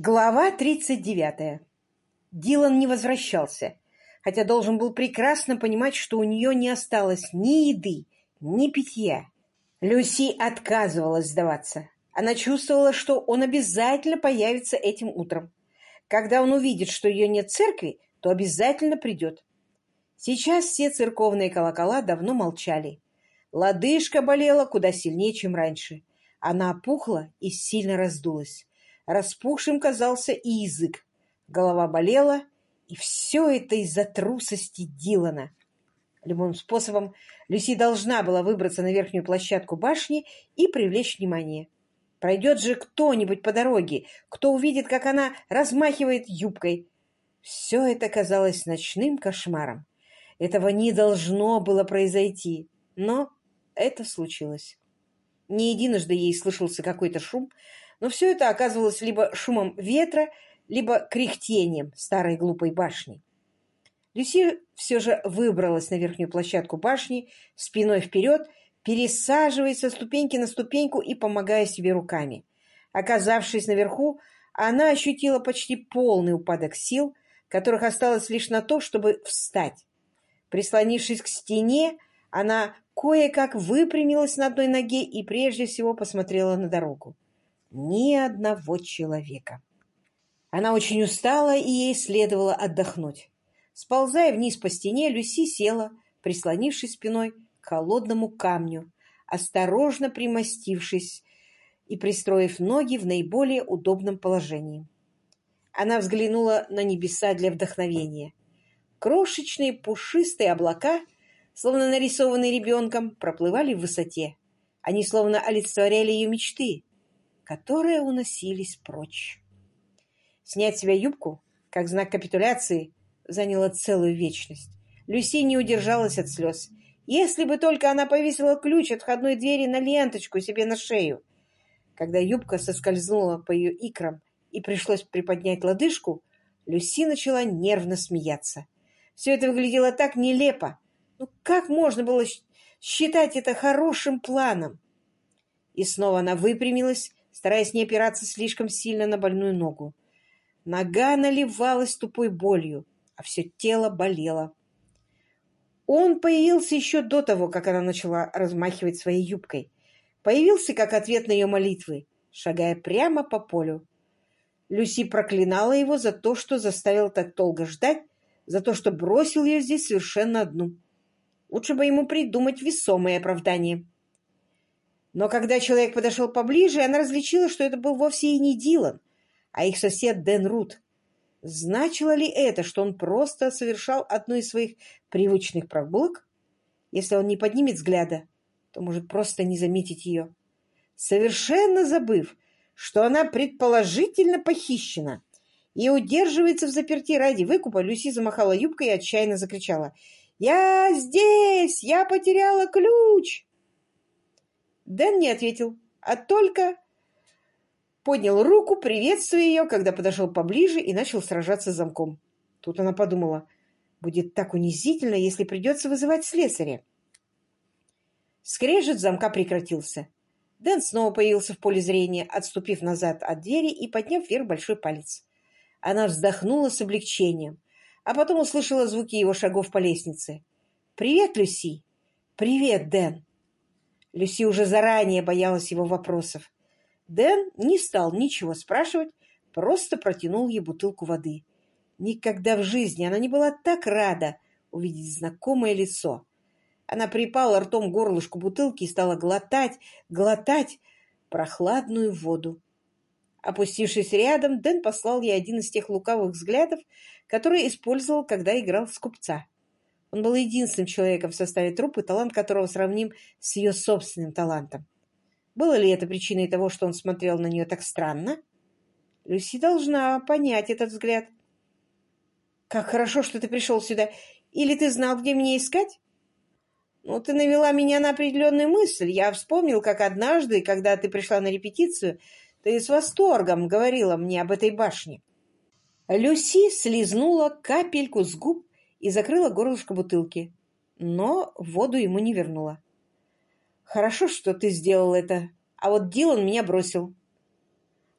Глава 39. Дилан не возвращался, хотя должен был прекрасно понимать, что у нее не осталось ни еды, ни питья. Люси отказывалась сдаваться. Она чувствовала, что он обязательно появится этим утром. Когда он увидит, что ее нет в церкви, то обязательно придет. Сейчас все церковные колокола давно молчали. Лодыжка болела куда сильнее, чем раньше. Она опухла и сильно раздулась. Распухшим казался и язык. Голова болела, и все это из-за трусости Дилана. Любым способом Люси должна была выбраться на верхнюю площадку башни и привлечь внимание. Пройдет же кто-нибудь по дороге, кто увидит, как она размахивает юбкой. Все это казалось ночным кошмаром. Этого не должно было произойти, но это случилось. Не единожды ей слышался какой-то шум, но все это оказывалось либо шумом ветра, либо кряхтением старой глупой башни. Люси все же выбралась на верхнюю площадку башни, спиной вперед, пересаживаясь со ступеньки на ступеньку и помогая себе руками. Оказавшись наверху, она ощутила почти полный упадок сил, которых осталось лишь на то, чтобы встать. Прислонившись к стене, она кое-как выпрямилась на одной ноге и прежде всего посмотрела на дорогу. Ни одного человека. Она очень устала, и ей следовало отдохнуть. Сползая вниз по стене, Люси села, прислонившись спиной к холодному камню, осторожно примостившись и пристроив ноги в наиболее удобном положении. Она взглянула на небеса для вдохновения. Крошечные пушистые облака, словно нарисованные ребенком, проплывали в высоте. Они словно олицетворяли ее мечты, которые уносились прочь. Снять с себя юбку, как знак капитуляции, заняло целую вечность. Люси не удержалась от слез. Если бы только она повесила ключ от входной двери на ленточку себе на шею. Когда юбка соскользнула по ее икрам и пришлось приподнять лодыжку, Люси начала нервно смеяться. Все это выглядело так нелепо. Ну как можно было считать это хорошим планом? И снова она выпрямилась стараясь не опираться слишком сильно на больную ногу. Нога наливалась тупой болью, а все тело болело. Он появился еще до того, как она начала размахивать своей юбкой. Появился как ответ на ее молитвы, шагая прямо по полю. Люси проклинала его за то, что заставил так долго ждать, за то, что бросил ее здесь совершенно одну. Лучше бы ему придумать весомое оправдание. Но когда человек подошел поближе, она различила, что это был вовсе и не Дилан, а их сосед Дэн Рут. Значило ли это, что он просто совершал одну из своих привычных прогулок? Если он не поднимет взгляда, то может просто не заметить ее. Совершенно забыв, что она предположительно похищена и удерживается в заперти ради выкупа, Люси замахала юбкой и отчаянно закричала. «Я здесь! Я потеряла ключ!» Дэн не ответил, а только поднял руку, приветствуя ее, когда подошел поближе и начал сражаться с замком. Тут она подумала, будет так унизительно, если придется вызывать слесаря. Скрежет замка прекратился. Дэн снова появился в поле зрения, отступив назад от двери и подняв вверх большой палец. Она вздохнула с облегчением, а потом услышала звуки его шагов по лестнице. «Привет, Люси!» «Привет, Дэн!» Люси уже заранее боялась его вопросов. Дэн не стал ничего спрашивать, просто протянул ей бутылку воды. Никогда в жизни она не была так рада увидеть знакомое лицо. Она припала ртом к горлышку бутылки и стала глотать, глотать прохладную воду. Опустившись рядом, Дэн послал ей один из тех лукавых взглядов, которые использовал, когда играл с купца. Он был единственным человеком в составе труппы, талант которого сравним с ее собственным талантом. Было ли это причиной того, что он смотрел на нее так странно? Люси должна понять этот взгляд. «Как хорошо, что ты пришел сюда. Или ты знал, где меня искать?» «Ну, ты навела меня на определенную мысль. Я вспомнил, как однажды, когда ты пришла на репетицию, ты с восторгом говорила мне об этой башне». Люси слезнула капельку с губ и закрыла горлышко бутылки, но воду ему не вернула. «Хорошо, что ты сделал это, а вот Дилан меня бросил».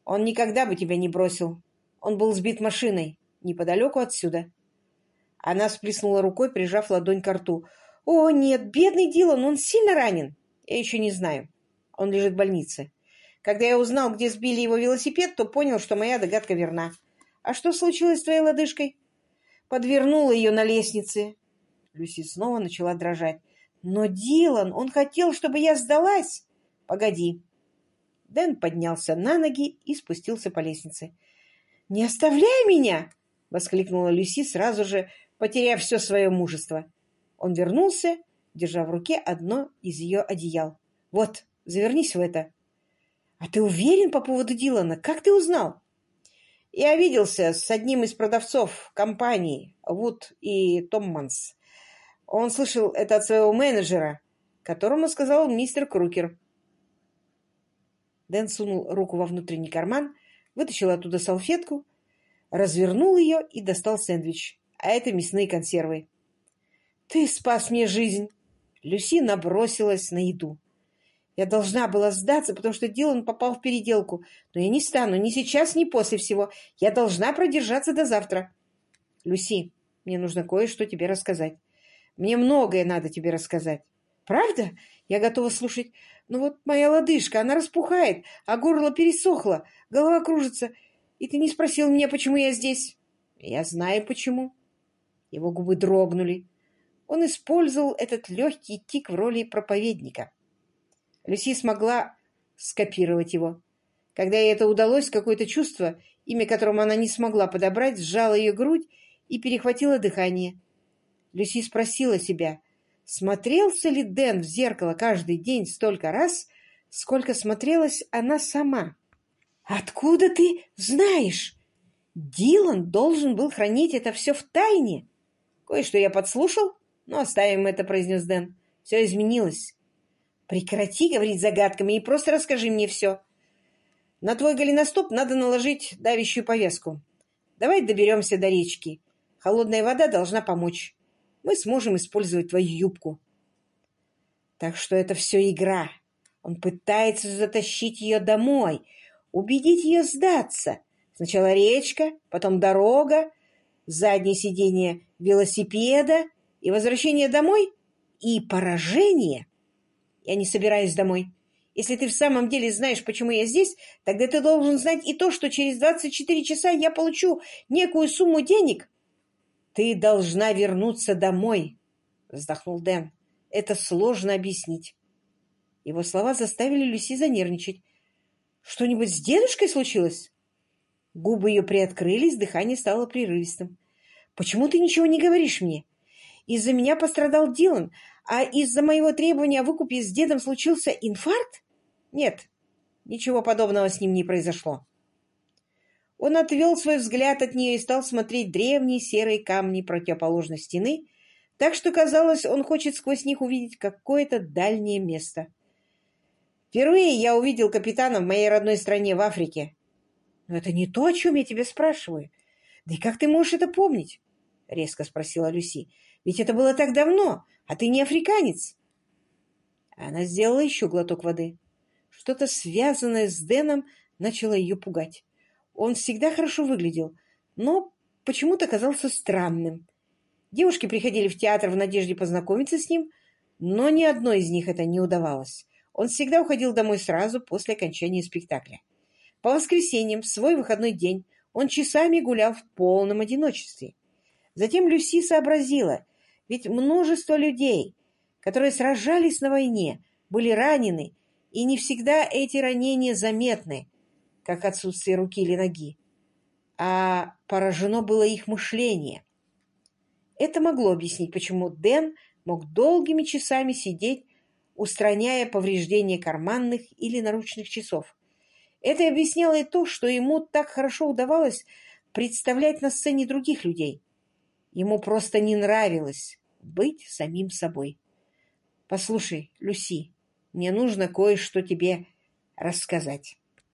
«Он никогда бы тебя не бросил. Он был сбит машиной неподалеку отсюда. Она сплеснула рукой, прижав ладонь к рту. «О, нет, бедный Дилан, он сильно ранен?» «Я еще не знаю. Он лежит в больнице. Когда я узнал, где сбили его велосипед, то понял, что моя догадка верна. А что случилось с твоей лодыжкой?» Подвернула ее на лестнице. Люси снова начала дрожать. «Но Дилан, он хотел, чтобы я сдалась!» «Погоди!» Дэн поднялся на ноги и спустился по лестнице. «Не оставляй меня!» — воскликнула Люси, сразу же потеряв все свое мужество. Он вернулся, держа в руке одно из ее одеял. «Вот, завернись в это». «А ты уверен по поводу Дилана? Как ты узнал?» «Я виделся с одним из продавцов компании, Вуд и Томманс. Он слышал это от своего менеджера, которому сказал мистер Крукер». Дэн сунул руку во внутренний карман, вытащил оттуда салфетку, развернул ее и достал сэндвич. А это мясные консервы. «Ты спас мне жизнь!» Люси набросилась на еду. Я должна была сдаться, потому что Дилан попал в переделку. Но я не стану ни сейчас, ни после всего. Я должна продержаться до завтра. Люси, мне нужно кое-что тебе рассказать. Мне многое надо тебе рассказать. Правда? Я готова слушать. Ну вот моя лодыжка, она распухает, а горло пересохло, голова кружится. И ты не спросил меня, почему я здесь? Я знаю, почему. Его губы дрогнули. Он использовал этот легкий тик в роли проповедника. Люси смогла скопировать его. Когда ей это удалось, какое-то чувство, имя которому она не смогла подобрать, сжало ее грудь и перехватило дыхание. Люси спросила себя, смотрелся ли Дэн в зеркало каждый день столько раз, сколько смотрелась она сама. «Откуда ты знаешь? Дилан должен был хранить это все в тайне. Кое-что я подслушал, но оставим это», — произнес Дэн. «Все изменилось. Прекрати говорить загадками и просто расскажи мне все. На твой голеностоп надо наложить давящую повязку. Давай доберемся до речки. Холодная вода должна помочь. Мы сможем использовать твою юбку». Так что это все игра. Он пытается затащить ее домой — убедить ее сдаться. Сначала речка, потом дорога, заднее сиденье велосипеда и возвращение домой и поражение. Я не собираюсь домой. Если ты в самом деле знаешь, почему я здесь, тогда ты должен знать и то, что через 24 часа я получу некую сумму денег. Ты должна вернуться домой, вздохнул Дэн. Это сложно объяснить. Его слова заставили Люси занервничать. Что-нибудь с дедушкой случилось? Губы ее приоткрылись, дыхание стало прерывистым. Почему ты ничего не говоришь мне? Из-за меня пострадал Дилан, а из-за моего требования о выкупе с дедом случился инфаркт? Нет, ничего подобного с ним не произошло. Он отвел свой взгляд от нее и стал смотреть древние серые камни противоположной стены, так что казалось, он хочет сквозь них увидеть какое-то дальнее место. Впервые я увидел капитана в моей родной стране, в Африке. Но это не то, о чем я тебя спрашиваю. Да и как ты можешь это помнить? Резко спросила Люси. Ведь это было так давно, а ты не африканец. Она сделала еще глоток воды. Что-то связанное с Дэном начало ее пугать. Он всегда хорошо выглядел, но почему-то казался странным. Девушки приходили в театр в надежде познакомиться с ним, но ни одной из них это не удавалось. Он всегда уходил домой сразу после окончания спектакля. По воскресеньям, в свой выходной день, он часами гулял в полном одиночестве. Затем Люси сообразила, ведь множество людей, которые сражались на войне, были ранены, и не всегда эти ранения заметны, как отсутствие руки или ноги, а поражено было их мышление. Это могло объяснить, почему Дэн мог долгими часами сидеть устраняя повреждения карманных или наручных часов. Это объясняло и то, что ему так хорошо удавалось представлять на сцене других людей. Ему просто не нравилось быть самим собой. «Послушай, Люси, мне нужно кое-что тебе рассказать».